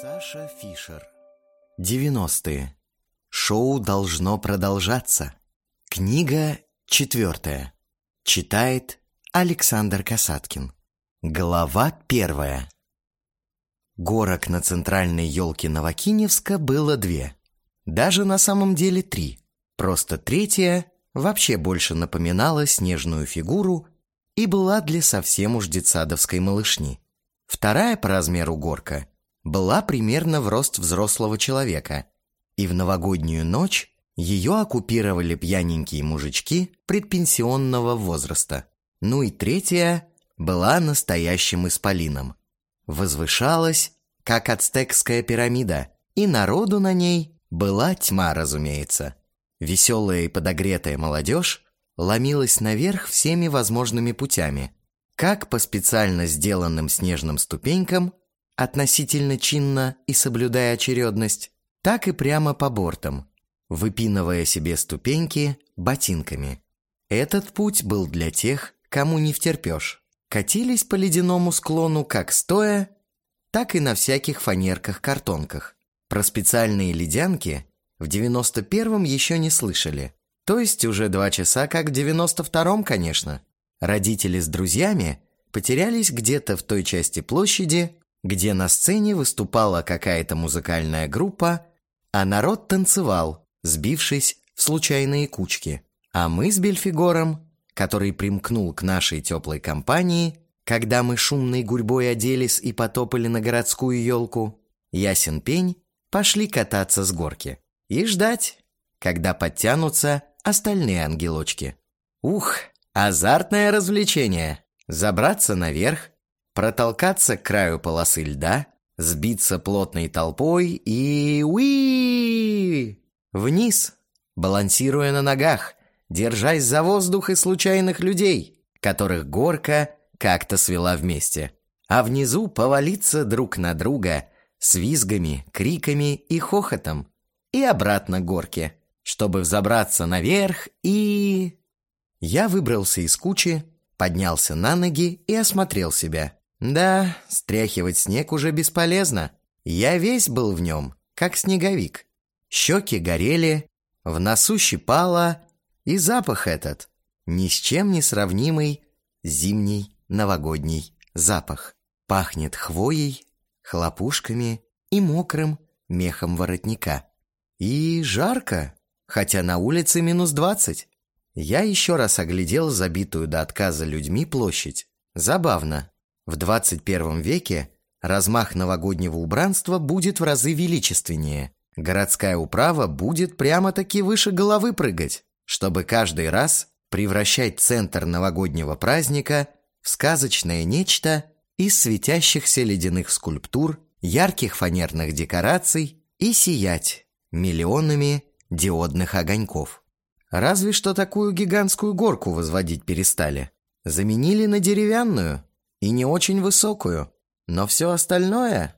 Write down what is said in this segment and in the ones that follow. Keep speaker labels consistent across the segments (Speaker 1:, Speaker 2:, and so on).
Speaker 1: Саша Фишер 90-е. Шоу должно продолжаться. Книга четвертая. Читает Александр Касаткин. Глава первая. Горок на центральной елке Новокиневска было две. Даже на самом деле три. Просто третья вообще больше напоминала снежную фигуру и была для совсем уж детсадовской малышни. Вторая по размеру горка была примерно в рост взрослого человека, и в новогоднюю ночь ее оккупировали пьяненькие мужички предпенсионного возраста. Ну и третья была настоящим исполином. Возвышалась, как ацтекская пирамида, и народу на ней была тьма, разумеется. Веселая и подогретая молодежь ломилась наверх всеми возможными путями, как по специально сделанным снежным ступенькам, относительно чинно и соблюдая очередность, так и прямо по бортам, выпинывая себе ступеньки ботинками. Этот путь был для тех, кому не втерпешь. Катились по ледяному склону как стоя, так и на всяких фанерках-картонках. Про специальные ледянки в 91-м еще не слышали. То есть уже два часа, как в 92-м, конечно. Родители с друзьями потерялись где-то в той части площади, где на сцене выступала какая-то музыкальная группа, а народ танцевал, сбившись в случайные кучки. А мы с Бельфигором, который примкнул к нашей теплой компании, когда мы шумной гурьбой оделись и потопали на городскую елку, ясен пень, пошли кататься с горки и ждать, когда подтянутся остальные ангелочки. Ух, азартное развлечение! Забраться наверх, протолкаться к краю полосы льда, сбиться плотной толпой и... уи Вниз, балансируя на ногах, держась за воздух и случайных людей, которых горка как-то свела вместе. А внизу повалиться друг на друга с визгами, криками и хохотом. И обратно горке, чтобы взобраться наверх и... Я выбрался из кучи, поднялся на ноги и осмотрел себя. Да, стряхивать снег уже бесполезно. Я весь был в нем, как снеговик. Щеки горели, в носу щипало, и запах этот, ни с чем не сравнимый зимний новогодний запах. Пахнет хвоей, хлопушками и мокрым мехом воротника. И жарко, хотя на улице минус двадцать. Я еще раз оглядел забитую до отказа людьми площадь. Забавно. В 21 веке размах новогоднего убранства будет в разы величественнее. Городская управа будет прямо-таки выше головы прыгать, чтобы каждый раз превращать центр новогоднего праздника в сказочное нечто из светящихся ледяных скульптур, ярких фанерных декораций и сиять миллионами диодных огоньков. Разве что такую гигантскую горку возводить перестали. Заменили на деревянную – и не очень высокую. Но все остальное...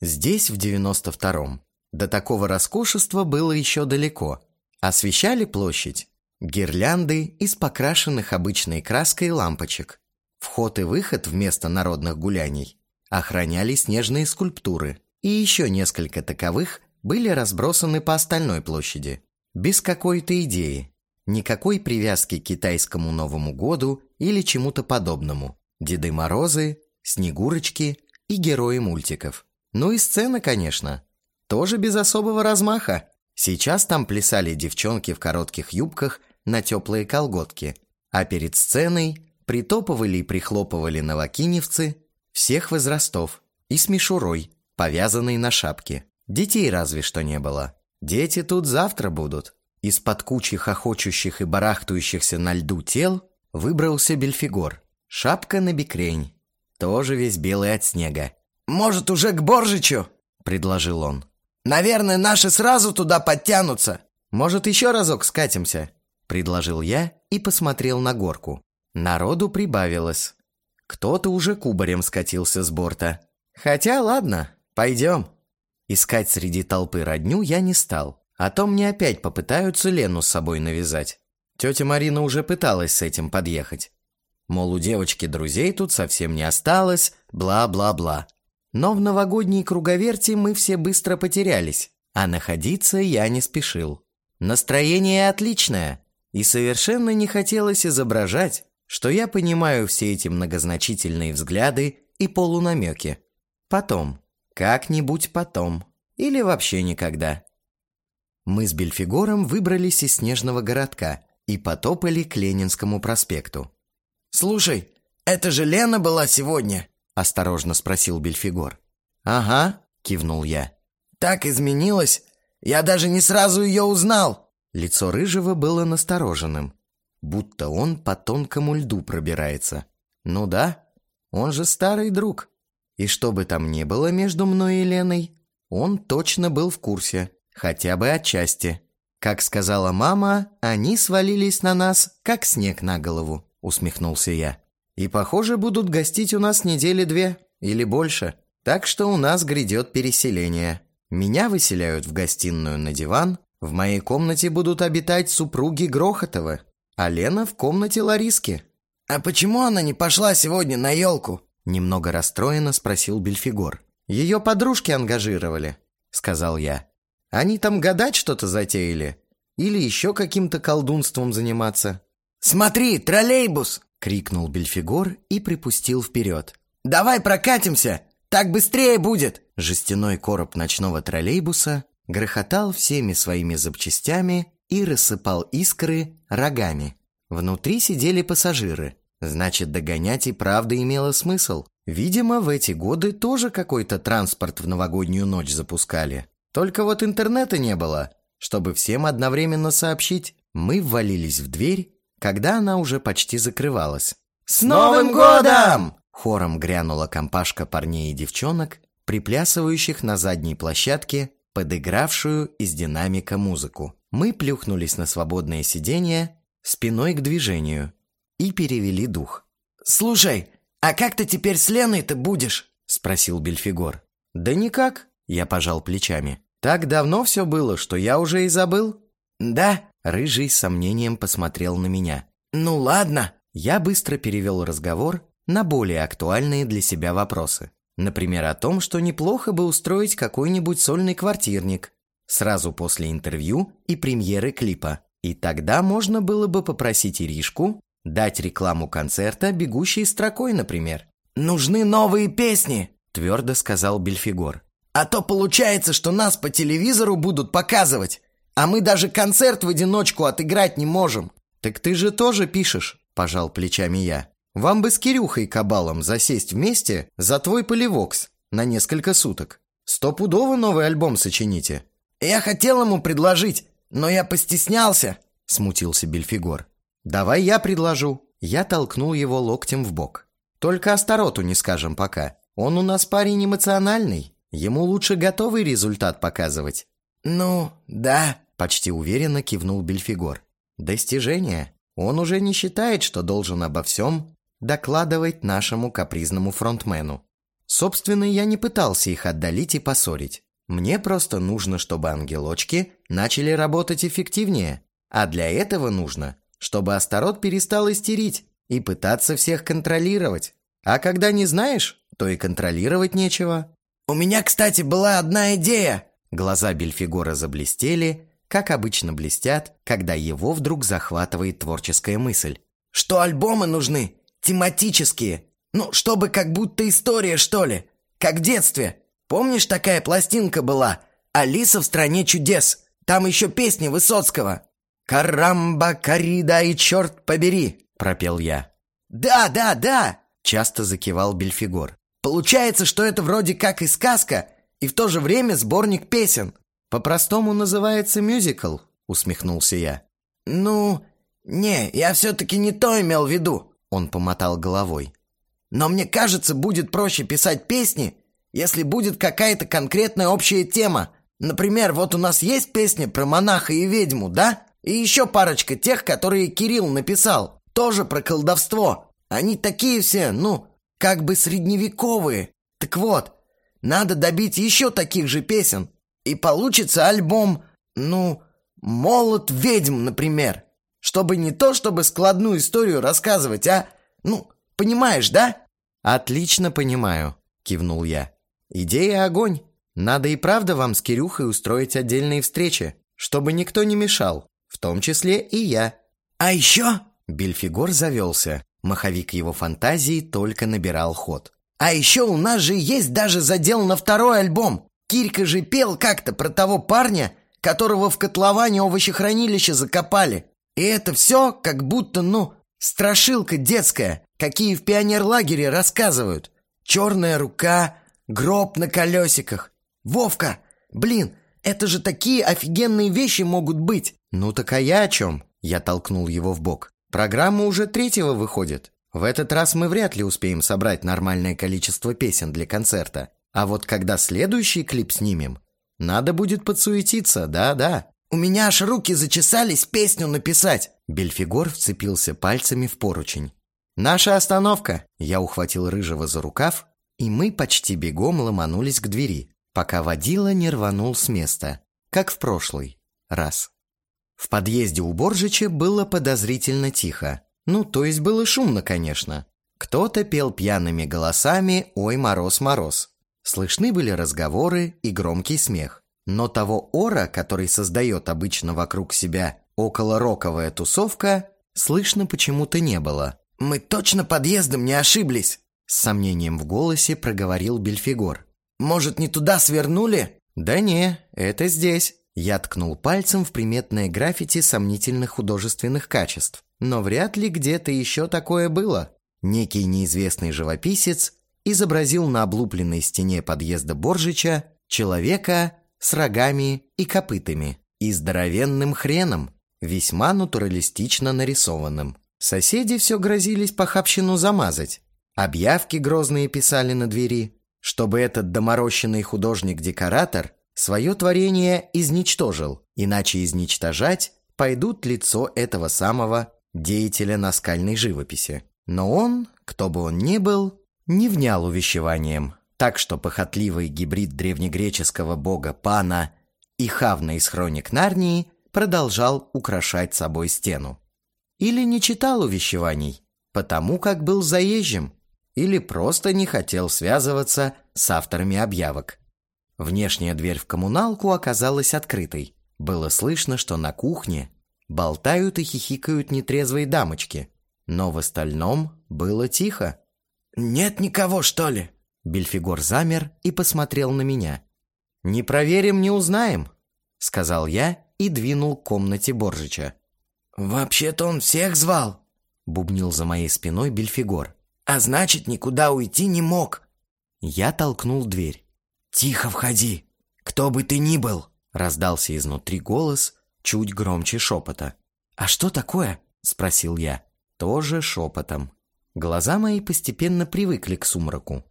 Speaker 1: Здесь, в 92-м, до такого роскошества было еще далеко. Освещали площадь гирлянды из покрашенных обычной краской лампочек. Вход и выход вместо народных гуляний охраняли снежные скульптуры, и еще несколько таковых были разбросаны по остальной площади. Без какой-то идеи, никакой привязки к китайскому Новому году или чему-то подобному. Деды Морозы, Снегурочки и герои мультиков. Ну и сцена, конечно. Тоже без особого размаха. Сейчас там плясали девчонки в коротких юбках на теплые колготки. А перед сценой притопывали и прихлопывали новокиневцы всех возрастов и с мишурой, повязанной на шапке. Детей разве что не было. Дети тут завтра будут. Из-под кучи хохочущих и барахтающихся на льду тел выбрался Бельфигор – Шапка на бикрень, тоже весь белый от снега.
Speaker 2: «Может, уже к Боржичу?» — предложил он. «Наверное, наши сразу туда подтянутся».
Speaker 1: «Может, еще разок скатимся?» — предложил я и посмотрел на горку. Народу прибавилось. Кто-то уже кубарем скатился с борта. Хотя, ладно, пойдем. Искать среди толпы родню я не стал, а то мне опять попытаются Лену с собой навязать. Тетя Марина уже пыталась с этим подъехать. Мол, у девочки друзей тут совсем не осталось, бла-бла-бла. Но в новогодней круговерти мы все быстро потерялись, а находиться я не спешил. Настроение отличное, и совершенно не хотелось изображать, что я понимаю все эти многозначительные взгляды и полунамеки. Потом, как-нибудь потом, или вообще никогда. Мы с Бельфигором выбрались из снежного городка и потопали к Ленинскому проспекту.
Speaker 2: «Слушай, это же Лена была сегодня?»
Speaker 1: – осторожно спросил Бельфигор. «Ага», – кивнул я.
Speaker 2: «Так изменилась, я даже не сразу ее узнал!»
Speaker 1: Лицо Рыжего было настороженным, будто он по тонкому льду пробирается. «Ну да, он же старый друг. И что бы там ни было между мной и Леной, он точно был в курсе, хотя бы отчасти. Как сказала мама, они свалились на нас, как снег на голову», — усмехнулся я. «И, похоже, будут гостить у нас недели две или больше, так что у нас грядет переселение. Меня выселяют в гостиную на диван, в моей комнате будут обитать супруги Грохотова, а Лена в комнате Лариски».
Speaker 2: «А почему она не пошла сегодня на елку?»
Speaker 1: Немного расстроенно спросил Бельфигор. «Ее подружки ангажировали», — сказал я. «Они там гадать что-то затеяли? Или еще каким-то колдунством заниматься?»
Speaker 2: «Смотри, троллейбус!»
Speaker 1: — крикнул Бельфигор и припустил вперед.
Speaker 2: «Давай прокатимся! Так быстрее будет!»
Speaker 1: Жестяной короб ночного троллейбуса грохотал всеми своими запчастями и рассыпал искры рогами. Внутри сидели пассажиры. Значит, догонять и правда имело смысл. Видимо, в эти годы тоже какой-то транспорт в новогоднюю ночь запускали. Только вот интернета не было, чтобы всем одновременно сообщить. Мы ввалились в дверь, когда она уже почти закрывалась.
Speaker 2: «С Новым годом!»
Speaker 1: Хором грянула компашка парней и девчонок, приплясывающих на задней площадке, подыгравшую из динамика музыку. Мы плюхнулись на свободное сиденье, спиной к движению, и перевели дух.
Speaker 2: «Слушай, а как ты теперь с Леной-то будешь?» – спросил Бельфигор.
Speaker 1: «Да никак», – я пожал плечами. «Так давно все было, что я уже и забыл».
Speaker 2: «Да?»
Speaker 1: – Рыжий с сомнением посмотрел на меня.
Speaker 2: «Ну ладно».
Speaker 1: Я быстро перевел разговор на более актуальные для себя вопросы. Например, о том, что неплохо бы устроить какой-нибудь сольный квартирник сразу после интервью и премьеры клипа. И тогда можно было бы попросить Иришку Дать рекламу концерта бегущей строкой, например.
Speaker 2: «Нужны новые песни», –
Speaker 1: твердо сказал Бельфигор.
Speaker 2: «А то получается, что нас по телевизору будут показывать, а мы даже концерт в одиночку отыграть не можем».
Speaker 1: «Так ты же тоже пишешь», – пожал плечами я. «Вам бы с Кирюхой Кабалом засесть вместе за твой поливокс на несколько суток. Стопудово новый альбом сочините».
Speaker 2: «Я хотел ему предложить, но я постеснялся», – смутился Бельфигор.
Speaker 1: «Давай я предложу». Я толкнул его локтем в бок. «Только Астароту не скажем пока. Он у нас парень эмоциональный. Ему лучше готовый результат показывать».
Speaker 2: «Ну, да», —
Speaker 1: почти уверенно кивнул Бельфигор. «Достижение. Он уже не считает, что должен обо всем докладывать нашему капризному фронтмену. Собственно, я не пытался их отдалить и поссорить. Мне просто нужно, чтобы ангелочки начали работать эффективнее. А для этого нужно, чтобы Астарот перестал истерить и пытаться всех контролировать. А когда не знаешь, то и контролировать нечего.
Speaker 2: «У меня, кстати, была одна идея!»
Speaker 1: Глаза Бельфигора заблестели, как обычно блестят, когда его вдруг захватывает творческая мысль.
Speaker 2: «Что альбомы нужны? Тематические. Ну, чтобы как будто история, что ли. Как в детстве. Помнишь, такая пластинка была? «Алиса в стране чудес». Там еще песни Высоцкого.
Speaker 1: «Карамба, корида и черт побери!» – пропел я.
Speaker 2: «Да, да, да!»
Speaker 1: – часто закивал Бельфигор.
Speaker 2: «Получается, что это вроде как и сказка, и в то же время сборник песен».
Speaker 1: «По-простому называется мюзикл», – усмехнулся я.
Speaker 2: «Ну, не, я все-таки не то имел в виду», – он помотал головой. «Но мне кажется, будет проще писать песни, если будет какая-то конкретная общая тема. Например, вот у нас есть песня про монаха и ведьму, да?» И еще парочка тех, которые Кирилл написал. Тоже про колдовство. Они такие все, ну, как бы средневековые. Так вот, надо добить еще таких же песен. И получится альбом, ну, «Молот ведьм», например. Чтобы не то, чтобы складную историю рассказывать, а Ну, понимаешь, да?»
Speaker 1: «Отлично понимаю», — кивнул я. «Идея огонь. Надо и правда вам с Кирюхой устроить отдельные встречи, чтобы никто не мешал, в том числе и я».
Speaker 2: «А еще...»
Speaker 1: Бельфигор завелся. Маховик его фантазии только набирал ход.
Speaker 2: «А еще у нас же есть даже задел на второй альбом. Кирька же пел как-то про того парня, которого в котловане овощехранилища закопали. И это все как будто, ну, страшилка детская, какие в пионерлагере рассказывают. Черная рука, гроб на колесиках. Вовка, блин, это же такие офигенные вещи могут быть.
Speaker 1: Ну так а я о чем? Я толкнул его в бок. Программа уже третьего выходит. В этот раз мы вряд ли успеем собрать нормальное количество песен для концерта. А вот когда следующий клип снимем, надо будет подсуетиться, да-да.
Speaker 2: У меня аж руки зачесались песню написать.
Speaker 1: Бельфигор вцепился пальцами в поручень. «Наша остановка!» Я ухватил Рыжего за рукав, и мы почти бегом ломанулись к двери, пока водила не рванул с места, как в прошлый раз. В подъезде у Боржича было подозрительно тихо. Ну, то есть было шумно, конечно. Кто-то пел пьяными голосами «Ой, мороз, мороз». Слышны были разговоры и громкий смех. Но того ора, который создает обычно вокруг себя около-роковая тусовка, слышно почему-то не было.
Speaker 2: «Мы точно подъездом не ошиблись!»
Speaker 1: С сомнением в голосе проговорил Бельфигор.
Speaker 2: «Может, не туда свернули?»
Speaker 1: «Да не, это здесь». Я ткнул пальцем в приметное граффити сомнительных художественных качеств. Но вряд ли где-то еще такое было. Некий неизвестный живописец изобразил на облупленной стене подъезда Боржича человека с рогами и копытами и здоровенным хреном, весьма натуралистично нарисованным. Соседи все грозились похабщину замазать. Объявки грозные писали на двери, чтобы этот доморощенный художник-декоратор свое творение изничтожил, иначе изничтожать пойдут лицо этого самого деятеля наскальной живописи. Но он, кто бы он ни был, не внял увещеванием, так что похотливый гибрид древнегреческого бога Пана и Хавна из хроник Нарнии продолжал украшать собой стену. Или не читал увещеваний, потому как был заезжим, или просто не хотел связываться с авторами объявок. Внешняя дверь в коммуналку оказалась открытой. Было слышно, что на кухне болтают и хихикают нетрезвые дамочки, но в остальном было тихо.
Speaker 2: «Нет никого, что ли?»
Speaker 1: Бельфигор замер и посмотрел на меня. «Не проверим, не узнаем», — сказал я и двинул к комнате Боржича.
Speaker 2: «Вообще-то он всех звал», —
Speaker 1: бубнил за моей спиной Бельфигор.
Speaker 2: «А значит, никуда уйти не мог».
Speaker 1: Я толкнул дверь.
Speaker 2: «Тихо входи, кто бы ты ни был!»
Speaker 1: Раздался изнутри голос, чуть громче шепота.
Speaker 2: «А что такое?» — спросил я.
Speaker 1: Тоже шепотом. Глаза мои постепенно привыкли к сумраку,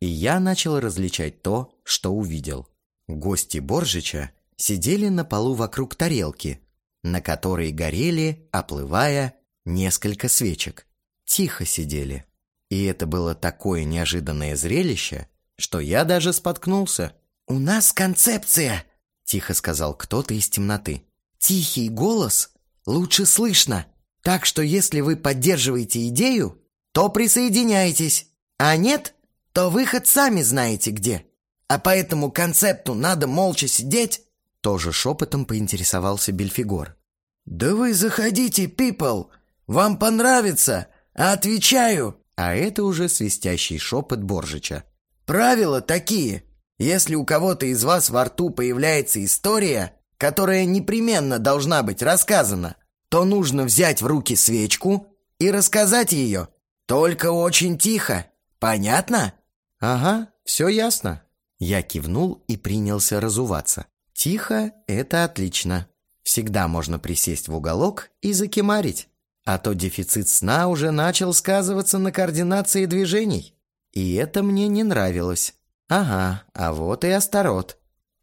Speaker 1: и я начал различать то, что увидел. Гости Боржича сидели на полу вокруг тарелки, на которой горели, оплывая, несколько свечек. Тихо сидели. И это было такое неожиданное зрелище, что я даже споткнулся.
Speaker 2: «У нас концепция!» — тихо сказал кто-то из темноты. «Тихий голос лучше слышно, так что если вы поддерживаете идею, то присоединяйтесь, а нет, то выход сами знаете где. А по этому концепту надо молча сидеть?»
Speaker 1: Тоже шепотом поинтересовался Бельфигор.
Speaker 2: «Да вы заходите, пипл! Вам понравится! Отвечаю!»
Speaker 1: А это уже свистящий шепот Боржича.
Speaker 2: Правила такие. Если у кого-то из вас во рту появляется история, которая непременно должна быть рассказана, то нужно взять в руки свечку и рассказать ее. Только очень тихо. Понятно?
Speaker 1: Ага, все ясно. Я кивнул и принялся разуваться. Тихо — это отлично. Всегда можно присесть в уголок и закимарить. А то дефицит сна уже начал сказываться на координации движений. И это мне не нравилось. Ага, а вот и Астарот.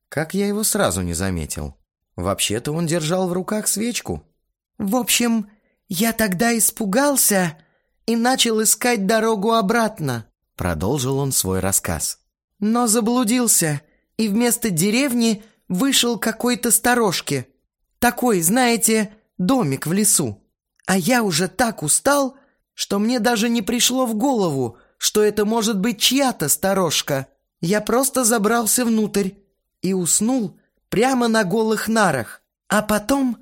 Speaker 1: Как я его сразу не заметил. Вообще-то он держал в руках свечку.
Speaker 2: В общем, я тогда испугался и начал искать дорогу обратно.
Speaker 1: Продолжил он свой рассказ.
Speaker 2: Но заблудился и вместо деревни вышел какой-то сторожки. Такой, знаете, домик в лесу. А я уже так устал,
Speaker 3: что мне даже не пришло в голову, что это может быть чья-то сторожка. Я просто забрался внутрь и уснул прямо на голых нарах. А потом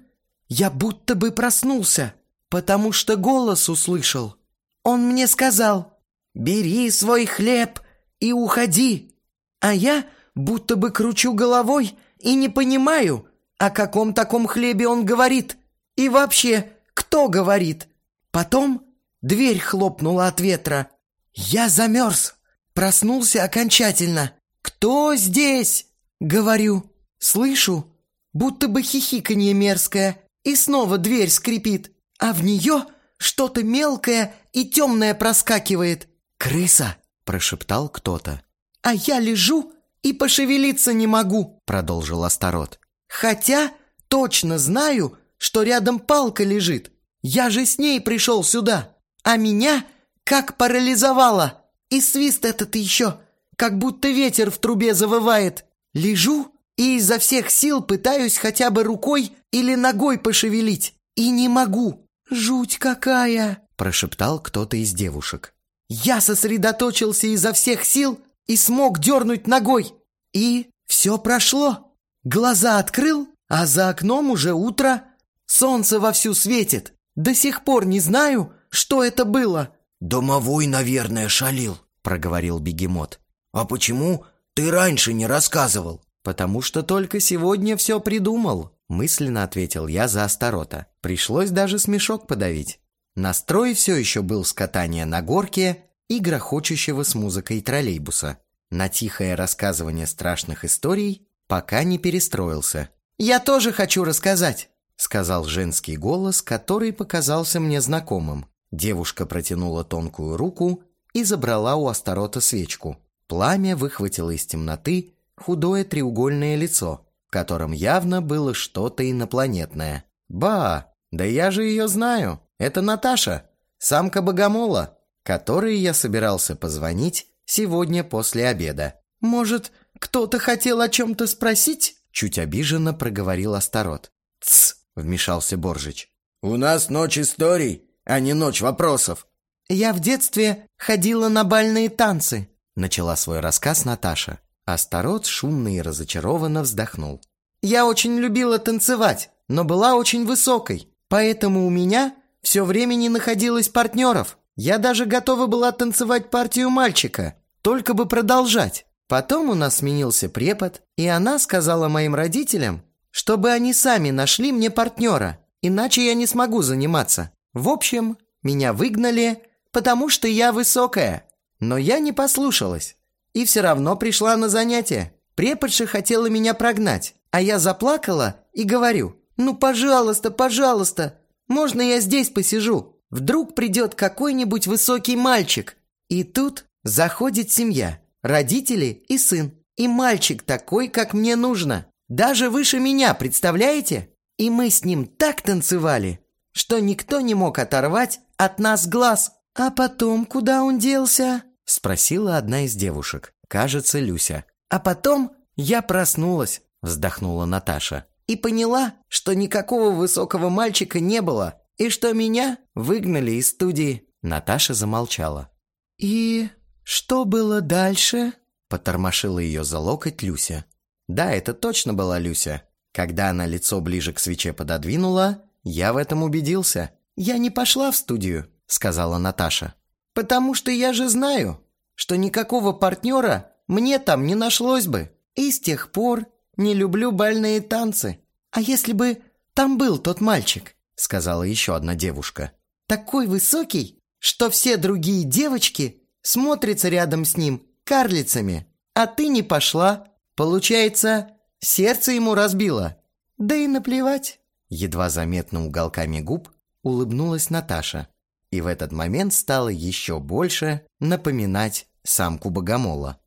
Speaker 3: я будто бы проснулся, потому что голос услышал. Он мне сказал «Бери свой хлеб и уходи». А я будто бы кручу головой и не понимаю, о каком таком хлебе он говорит. И вообще, кто говорит? Потом дверь хлопнула от ветра. Я замерз, проснулся окончательно. «Кто здесь?» Говорю, слышу, будто бы хихиканье мерзкое, и снова дверь скрипит, а в нее что-то мелкое и темное проскакивает.
Speaker 1: «Крыса!» – прошептал кто-то.
Speaker 3: «А я лежу и пошевелиться не могу», – продолжил Астарот. «Хотя точно знаю, что рядом палка лежит. Я же с ней пришел сюда, а меня как парализовало. И свист этот еще, как будто ветер в трубе завывает. Лежу и изо всех сил пытаюсь хотя бы рукой или ногой пошевелить. И не могу. Жуть какая!» – прошептал кто-то из девушек. Я сосредоточился изо всех сил и смог дернуть ногой. И все прошло. Глаза открыл, а за окном уже утро. Солнце вовсю светит. До сих пор не знаю, что это было.
Speaker 2: «Домовой, наверное, шалил», — проговорил бегемот. «А почему ты раньше не рассказывал?»
Speaker 1: «Потому что только сегодня все придумал», — мысленно ответил я за Астарота. Пришлось даже смешок подавить. Настрой все еще был с катания на горке и грохочущего с музыкой троллейбуса. На тихое рассказывание страшных историй пока не перестроился.
Speaker 3: «Я тоже хочу рассказать», —
Speaker 1: сказал женский голос, который показался мне знакомым. Девушка протянула тонкую руку и забрала у Астарота свечку. Пламя выхватило из темноты худое треугольное лицо, в котором явно было что-то инопланетное. «Ба! Да я же ее знаю!» Это Наташа, самка богомола, которой я собирался позвонить сегодня после обеда.
Speaker 3: Может, кто-то хотел о чем-то спросить?
Speaker 1: Чуть обиженно проговорил Астарот.
Speaker 2: «Тсс!» — вмешался Боржич. «У нас ночь историй, а не ночь вопросов».
Speaker 3: «Я в детстве ходила на бальные танцы», —
Speaker 1: начала свой рассказ Наташа. Астарот шумно и разочарованно вздохнул.
Speaker 3: «Я очень любила танцевать, но была очень высокой, поэтому у меня все время не находилось партнеров. Я даже готова была танцевать партию мальчика, только бы продолжать. Потом у нас сменился препод, и она сказала моим родителям, чтобы они сами нашли мне партнера, иначе я не смогу заниматься. В общем, меня выгнали, потому что я высокая. Но я не послушалась и все равно пришла на занятия. Преподша хотела меня прогнать, а я заплакала и говорю, «Ну, пожалуйста, пожалуйста, можно я здесь посижу? Вдруг придет какой-нибудь высокий мальчик. И тут заходит семья, родители и сын. И мальчик такой, как мне нужно. Даже выше меня, представляете? И мы с ним так танцевали, что никто не мог оторвать от нас глаз. А потом куда он делся?
Speaker 1: Спросила одна из девушек. Кажется, Люся.
Speaker 3: А потом я проснулась, вздохнула Наташа и поняла, что никакого высокого мальчика не было, и что меня выгнали из студии.
Speaker 1: Наташа замолчала.
Speaker 3: «И что было дальше?»
Speaker 1: Потормошила ее за локоть Люся. Да, это точно была Люся. Когда она лицо ближе к свече пододвинула, я в этом убедился.
Speaker 3: «Я не пошла в студию», — сказала Наташа. «Потому что я же знаю, что никакого партнера мне там не нашлось бы. И с тех пор не люблю бальные танцы. А если бы там был тот мальчик, сказала еще одна девушка. Такой высокий, что все другие девочки смотрятся рядом с ним карлицами. А ты не пошла. Получается, сердце ему разбило. Да и наплевать.
Speaker 1: Едва заметно уголками губ улыбнулась Наташа. И в этот момент стало еще больше напоминать самку богомола.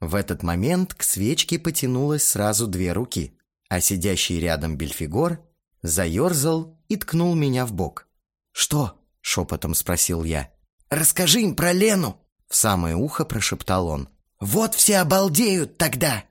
Speaker 1: В этот момент к свечке потянулось сразу две руки, а сидящий рядом Бельфигор заерзал и ткнул меня в бок.
Speaker 2: «Что?»
Speaker 1: – шепотом спросил я.
Speaker 2: «Расскажи им про Лену!»
Speaker 1: – в самое ухо прошептал он.
Speaker 2: «Вот все обалдеют тогда!»